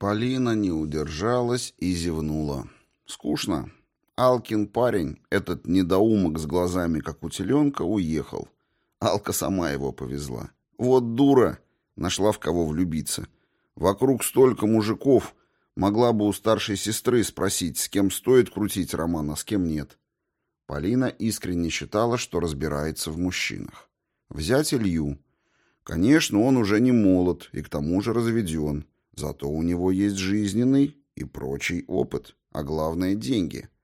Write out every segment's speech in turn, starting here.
Полина не удержалась и зевнула. Скучно. Алкин парень, этот недоумок с глазами, как у теленка, уехал. Алка сама его повезла. Вот дура! Нашла в кого влюбиться. Вокруг столько мужиков. Могла бы у старшей сестры спросить, с кем стоит крутить роман, а с кем нет. Полина искренне считала, что разбирается в мужчинах. Взять Илью. Конечно, он уже не молод и к тому же разведен. Зато у него есть жизненный и прочий опыт, а главное – деньги –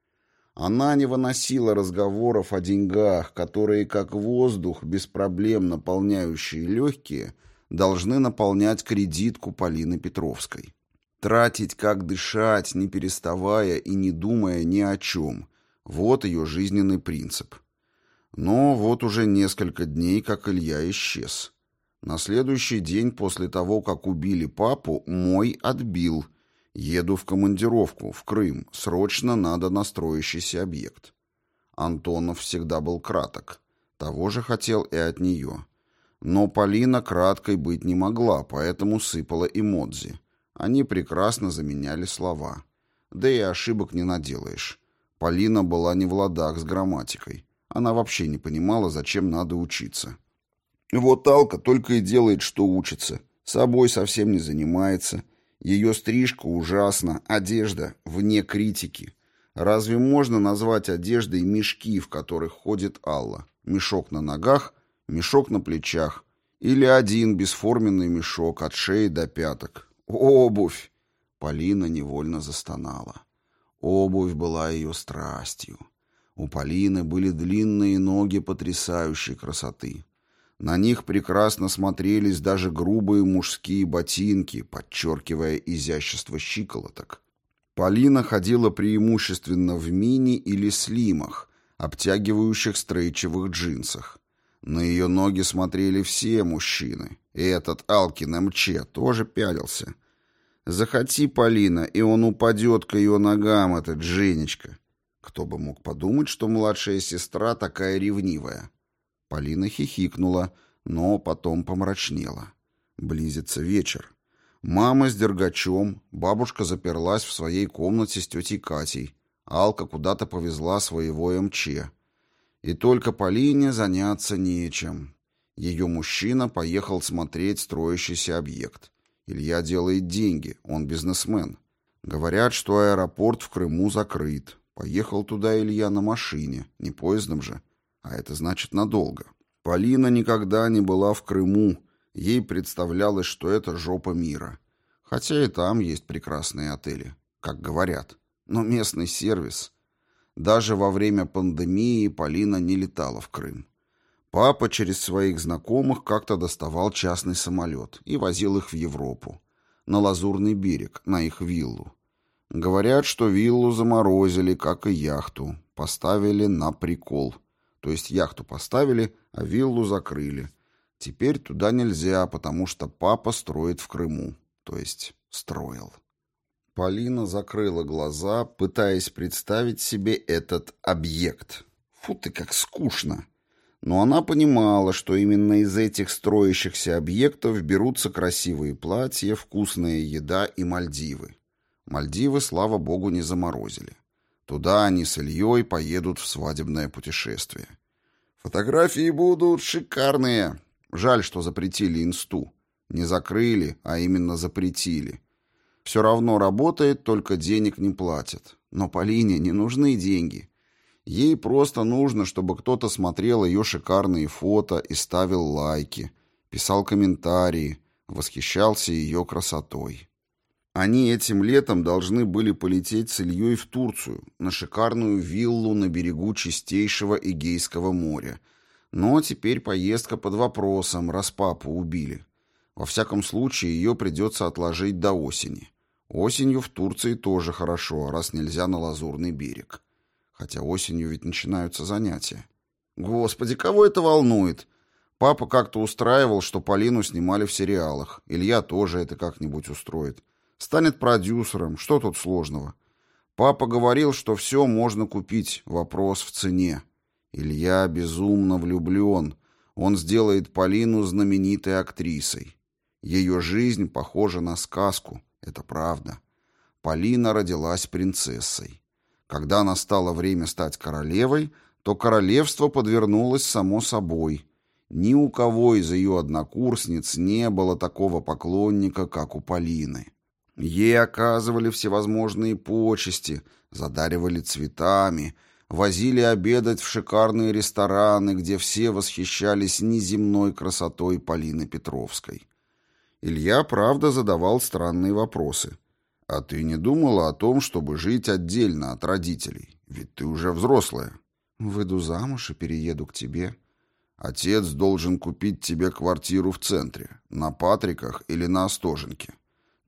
она не выносила разговоров о деньгах, которые, как воздух, без проблем наполняющие легкие, должны наполнять кредитку Полины Петровской. Тратить как дышать, не переставая и не думая ни о чем. Вот ее жизненный принцип. Но вот уже несколько дней, как Илья исчез. На следующий день после того, как убили папу, мой отбил – Еду в командировку, в Крым. Срочно надо на строящийся объект. Антонов всегда был краток. Того же хотел и от нее. Но Полина краткой быть не могла, поэтому сыпала эмодзи. Они прекрасно заменяли слова. Да и ошибок не наделаешь. Полина была не в ладах с грамматикой. Она вообще не понимала, зачем надо учиться. Вот Алка только и делает, что учится. Собой совсем не занимается – ее стрижка ужасна, одежда вне критики. Разве можно назвать одеждой мешки, в которых ходит Алла? Мешок на ногах, мешок на плечах. Или один бесформенный мешок от шеи до пяток. Обувь! Полина невольно застонала. Обувь была ее страстью. У Полины были длинные ноги потрясающей красоты. На них прекрасно смотрелись даже грубые мужские ботинки, подчеркивая изящество щиколоток. Полина ходила преимущественно в мини или слимах, обтягивающих стрейчевых джинсах. На ее ноги смотрели все мужчины, и этот Алкин МЧ тоже пялился. Захоти, Полина, и он упадет к ее ногам, этот Женечка. Кто бы мог подумать, что младшая сестра такая ревнивая. Полина хихикнула, но потом помрачнела. Близится вечер. Мама с Дергачом, бабушка заперлась в своей комнате с тетей Катей, Алка куда-то повезла своего МЧ. И только Полине заняться нечем. Ее мужчина поехал смотреть строящийся объект. Илья делает деньги, он бизнесмен. Говорят, что аэропорт в Крыму закрыт. Поехал туда Илья на машине, не поездом же а это значит надолго. Полина никогда не была в Крыму, ей представлялось, что это жопа мира. Хотя и там есть прекрасные отели, как говорят. Но местный сервис... Даже во время пандемии Полина не летала в Крым. Папа через своих знакомых как-то доставал частный самолет и возил их в Европу, на Лазурный берег, на их виллу. Говорят, что виллу заморозили, как и яхту, поставили на прикол – то есть яхту поставили, а виллу закрыли. Теперь туда нельзя, потому что папа строит в Крыму. То есть строил. Полина закрыла глаза, пытаясь представить себе этот объект. Фу ты, как скучно. Но она понимала, что именно из этих строящихся объектов берутся красивые платья, вкусная еда и Мальдивы. Мальдивы, слава богу, не заморозили. Туда они с Ильей поедут в свадебное путешествие. Фотографии будут шикарные. Жаль, что запретили инсту. Не закрыли, а именно запретили. Все равно работает, только денег не платят. Но Полине не нужны деньги. Ей просто нужно, чтобы кто-то смотрел ее шикарные фото и ставил лайки, писал комментарии, восхищался ее красотой. Они этим летом должны были полететь с Ильей в Турцию, на шикарную виллу на берегу чистейшего Эгейского моря. Но теперь поездка под вопросом, раз папу убили. Во всяком случае, ее придется отложить до осени. Осенью в Турции тоже хорошо, раз нельзя на Лазурный берег. Хотя осенью ведь начинаются занятия. Господи, кого это волнует? Папа как-то устраивал, что Полину снимали в сериалах. Илья тоже это как-нибудь устроит. Станет продюсером, что тут сложного? Папа говорил, что все можно купить, вопрос в цене. Илья безумно влюблен. Он сделает Полину знаменитой актрисой. Ее жизнь похожа на сказку. Это правда. Полина родилась принцессой. Когда настало время стать королевой, то королевство подвернулось само собой. Ни у кого из ее однокурсниц не было такого поклонника, как у Полины. Ей оказывали всевозможные почести, задаривали цветами, возили обедать в шикарные рестораны, где все восхищались неземной красотой Полины Петровской. Илья, правда, задавал странные вопросы. «А ты не думала о том, чтобы жить отдельно от родителей? Ведь ты уже взрослая». «Выйду замуж и перееду к тебе». «Отец должен купить тебе квартиру в центре, на Патриках или на Остоженке.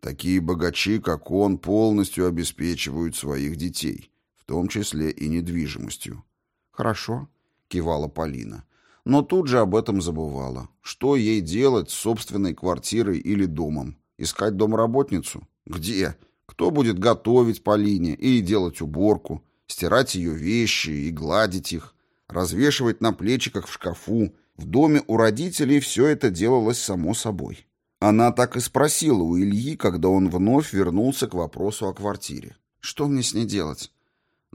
Такие богачи, как он, полностью обеспечивают своих детей, в том числе и недвижимостью». «Хорошо», — кивала Полина. Но тут же об этом забывала. Что ей делать с собственной квартирой или домом? Искать домработницу? Где? Кто будет готовить Полине и делать уборку, стирать ее вещи и гладить их, развешивать на плечиках в шкафу? В доме у родителей все это делалось само собой. Она так и спросила у Ильи, когда он вновь вернулся к вопросу о квартире. «Что мне с ней делать?»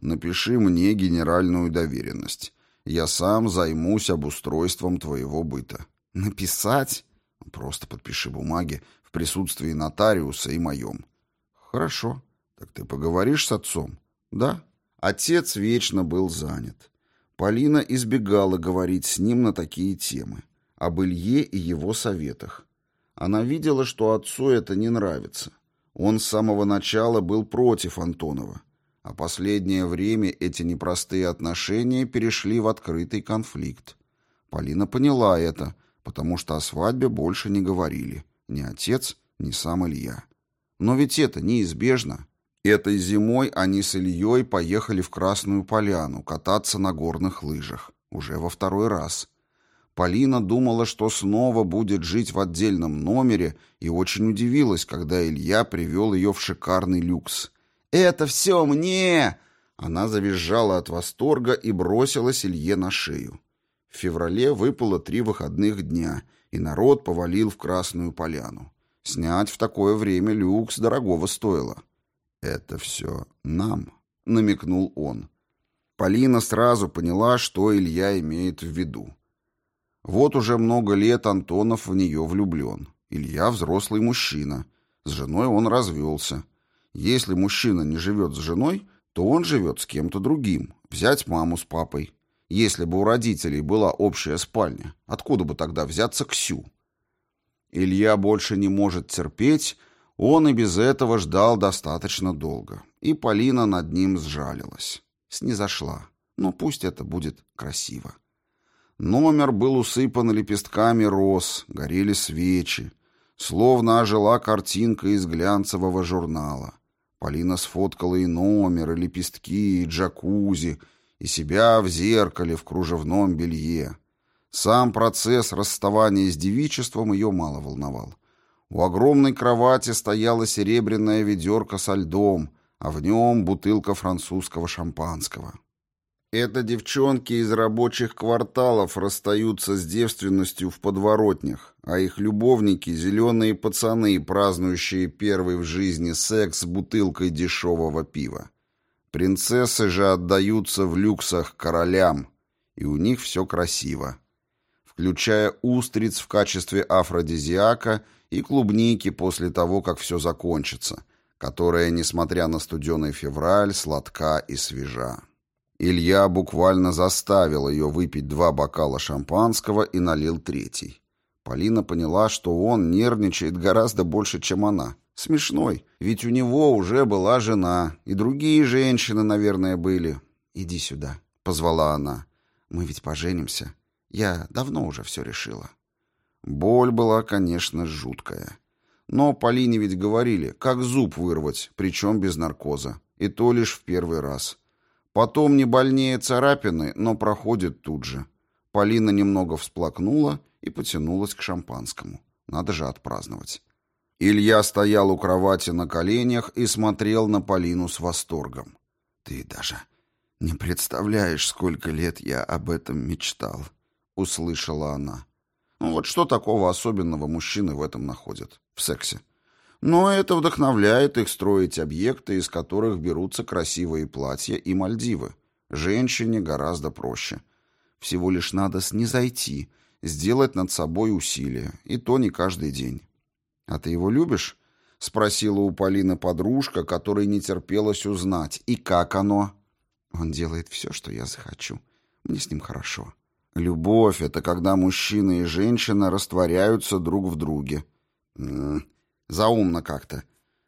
«Напиши мне генеральную доверенность. Я сам займусь обустройством твоего быта». «Написать?» «Просто подпиши бумаги в присутствии нотариуса и моем». «Хорошо. Так ты поговоришь с отцом?» «Да». Отец вечно был занят. Полина избегала говорить с ним на такие темы. Об Илье и его советах. Она видела, что отцу это не нравится. Он с самого начала был против Антонова. А последнее время эти непростые отношения перешли в открытый конфликт. Полина поняла это, потому что о свадьбе больше не говорили. Ни отец, ни сам Илья. Но ведь это неизбежно. Этой зимой они с Ильей поехали в Красную Поляну кататься на горных лыжах. Уже во второй раз. Полина думала, что снова будет жить в отдельном номере, и очень удивилась, когда Илья привел ее в шикарный люкс. «Это все мне!» Она завизжала от восторга и бросилась Илье на шею. В феврале выпало три выходных дня, и народ повалил в Красную Поляну. Снять в такое время люкс дорогого стоило. «Это все нам», — намекнул он. Полина сразу поняла, что Илья имеет в виду. Вот уже много лет Антонов в нее влюблен. Илья взрослый мужчина. С женой он развелся. Если мужчина не живет с женой, то он живет с кем-то другим. Взять маму с папой. Если бы у родителей была общая спальня, откуда бы тогда взяться Ксю? Илья больше не может терпеть, он и без этого ждал достаточно долго. И Полина над ним сжалилась. Снизошла. Но пусть это будет красиво. Номер был усыпан лепестками роз, горели свечи. Словно ожила картинка из глянцевого журнала. Полина сфоткала и номер, и лепестки, и джакузи, и себя в зеркале в кружевном белье. Сам процесс расставания с девичеством ее мало волновал. У огромной кровати стояла серебряная ведерко со льдом, а в нем бутылка французского шампанского. Это девчонки из рабочих кварталов расстаются с девственностью в подворотнях, а их любовники — зеленые пацаны, празднующие первый в жизни секс с бутылкой дешевого пива. Принцессы же отдаются в люксах королям, и у них все красиво. Включая устриц в качестве афродизиака и клубники после того, как все закончится, которая, несмотря на студеный февраль, сладка и свежа. Илья буквально заставил ее выпить два бокала шампанского и налил третий. Полина поняла, что он нервничает гораздо больше, чем она. Смешной, ведь у него уже была жена, и другие женщины, наверное, были. «Иди сюда», — позвала она. «Мы ведь поженимся. Я давно уже все решила». Боль была, конечно, жуткая. Но Полине ведь говорили, как зуб вырвать, причем без наркоза. И то лишь в первый раз. Потом не больнее царапины, но проходит тут же. Полина немного всплакнула и потянулась к шампанскому. Надо же отпраздновать. Илья стоял у кровати на коленях и смотрел на Полину с восторгом. «Ты даже не представляешь, сколько лет я об этом мечтал», — услышала она. «Ну вот что такого особенного мужчины в этом находят? В сексе? Но это вдохновляет их строить объекты, из которых берутся красивые платья и Мальдивы. Женщине гораздо проще. Всего лишь надо снизойти, сделать над собой усилия, и то не каждый день. «А ты его любишь?» — спросила у Полины подружка, которой не терпелось узнать. «И как оно?» «Он делает все, что я захочу. Мне с ним хорошо». «Любовь — это когда мужчина и женщина растворяются друг в друге». М -м, Заумно как-то.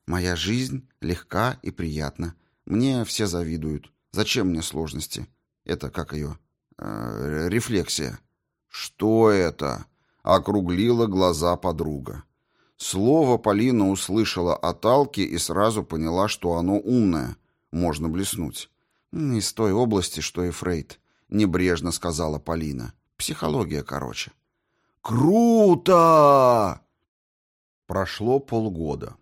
Моя жизнь легка и приятна. Мне все завидуют. Зачем мне сложности? Это как ее? Э, рефлексия. Что это? Округлила глаза подруга. Слово Полина услышала от Алки и сразу поняла, что оно умное. Можно блеснуть. «Из той области, что и Фрейд», — небрежно сказала Полина. «Психология, короче». «Круто!» Прошло полгода.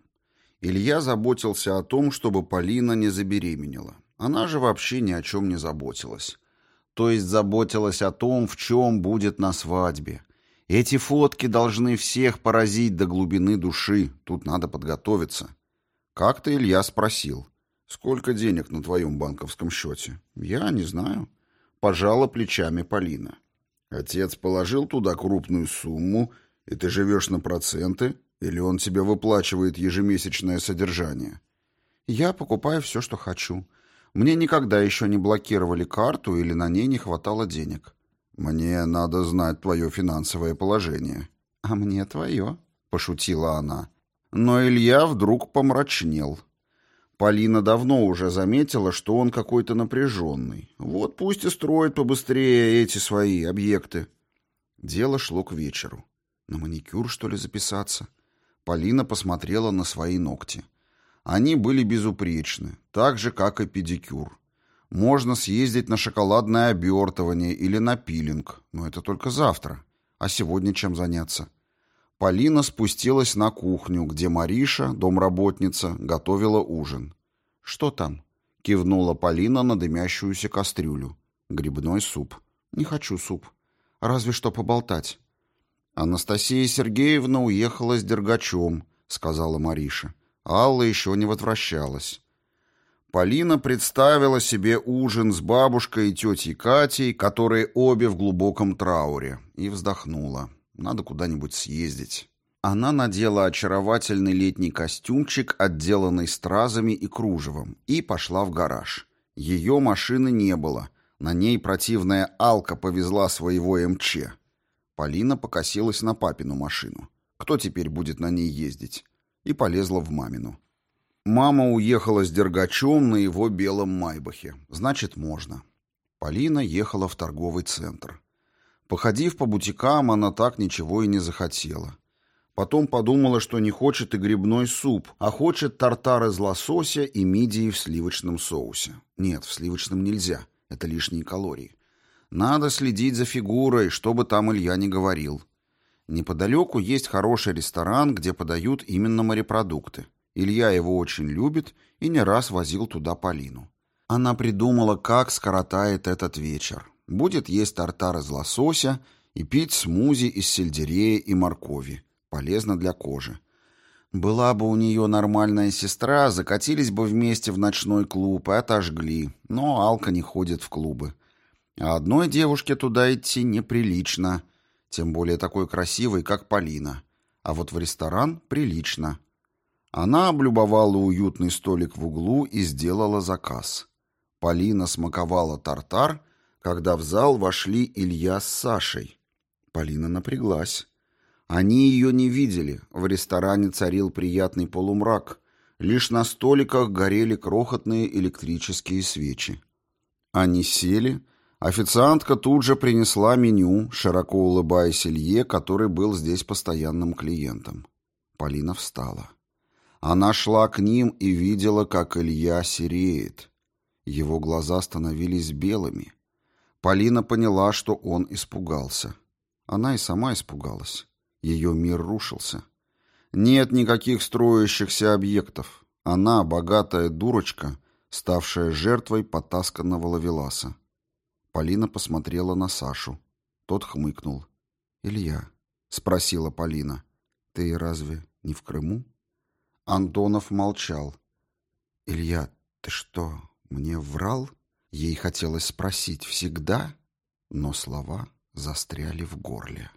Илья заботился о том, чтобы Полина не забеременела. Она же вообще ни о чем не заботилась. То есть заботилась о том, в чем будет на свадьбе. Эти фотки должны всех поразить до глубины души. Тут надо подготовиться. Как-то Илья спросил. «Сколько денег на твоем банковском счете?» «Я не знаю». Пожала плечами Полина. «Отец положил туда крупную сумму, и ты живешь на проценты?» Или он тебе выплачивает ежемесячное содержание? Я покупаю все, что хочу. Мне никогда еще не блокировали карту или на ней не хватало денег. Мне надо знать твое финансовое положение. А мне твое, пошутила она. Но Илья вдруг помрачнел. Полина давно уже заметила, что он какой-то напряженный. Вот пусть и строит побыстрее эти свои объекты. Дело шло к вечеру. На маникюр, что ли, записаться? Полина посмотрела на свои ногти. Они были безупречны, так же, как и педикюр. Можно съездить на шоколадное обертывание или на пилинг, но это только завтра. А сегодня чем заняться? Полина спустилась на кухню, где Мариша, домработница, готовила ужин. «Что там?» — кивнула Полина на дымящуюся кастрюлю. «Грибной суп». «Не хочу суп. Разве что поболтать». «Анастасия Сергеевна уехала с Дергачом», — сказала Мариша. Алла еще не возвращалась. Полина представила себе ужин с бабушкой и тетей Катей, которые обе в глубоком трауре, и вздохнула. Надо куда-нибудь съездить. Она надела очаровательный летний костюмчик, отделанный стразами и кружевом, и пошла в гараж. Ее машины не было. На ней противная Алка повезла своего МЧ. Полина покосилась на папину машину. Кто теперь будет на ней ездить? И полезла в мамину. Мама уехала с Дергачом на его белом майбахе. Значит, можно. Полина ехала в торговый центр. Походив по бутикам, она так ничего и не захотела. Потом подумала, что не хочет и грибной суп, а хочет тартар из лосося и мидии в сливочном соусе. Нет, в сливочном нельзя, это лишние калории. Надо следить за фигурой, что бы там Илья не говорил. Неподалеку есть хороший ресторан, где подают именно морепродукты. Илья его очень любит и не раз возил туда Полину. Она придумала, как скоротает этот вечер. Будет есть тартар из лосося и пить смузи из сельдерея и моркови. Полезно для кожи. Была бы у нее нормальная сестра, закатились бы вместе в ночной клуб и отожгли. Но Алка не ходит в клубы. А одной девушке туда идти неприлично, тем более такой красивой, как Полина. А вот в ресторан прилично. Она облюбовала уютный столик в углу и сделала заказ. Полина смаковала тартар, когда в зал вошли Илья с Сашей. Полина напряглась. Они ее не видели, в ресторане царил приятный полумрак. Лишь на столиках горели крохотные электрические свечи. Они сели Официантка тут же принесла меню, широко улыбаясь Илье, который был здесь постоянным клиентом. Полина встала. Она шла к ним и видела, как Илья сереет. Его глаза становились белыми. Полина поняла, что он испугался. Она и сама испугалась. Ее мир рушился. Нет никаких строящихся объектов. Она, богатая дурочка, ставшая жертвой потасканного лавеласа. Полина посмотрела на Сашу. Тот хмыкнул. «Илья», — спросила Полина, — «ты разве не в Крыму?» Антонов молчал. «Илья, ты что, мне врал?» Ей хотелось спросить «всегда?», но слова застряли в горле.